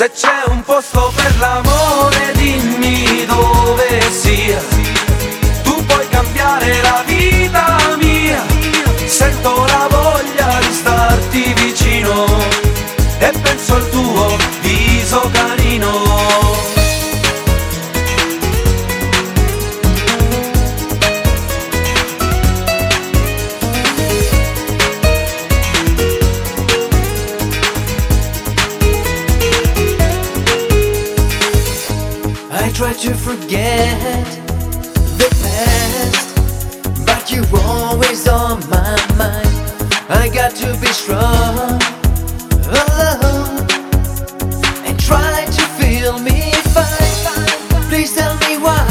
Se c'è un posto per l'amore dimmi dove sia. Tu puoi cambiare la vita mia. Sento la voglia di starti vicino. E penso al try to forget the past, but you're always on my mind. I got to be strong alone and try to feel me fine. Please tell me why,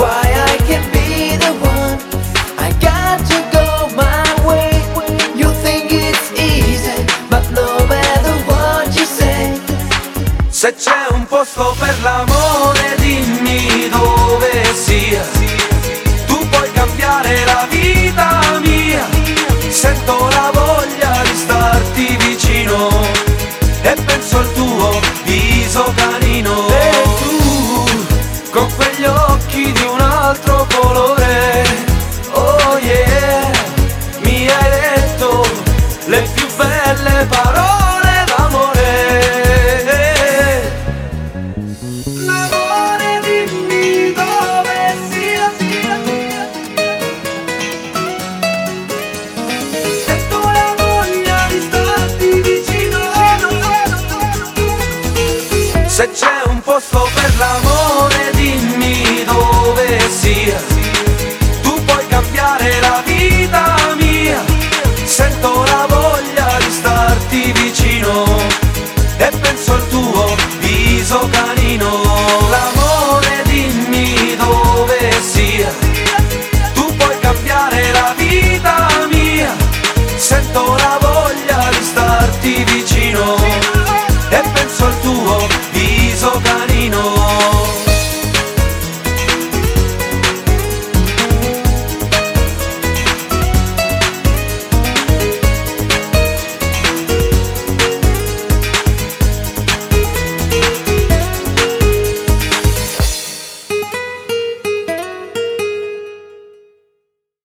why I can't be the one. I got to go my way. You think it's easy, but no matter what you say. Se c'è un posto resto per l'amore dimmi dove sia. Tu puoi cambiare la vita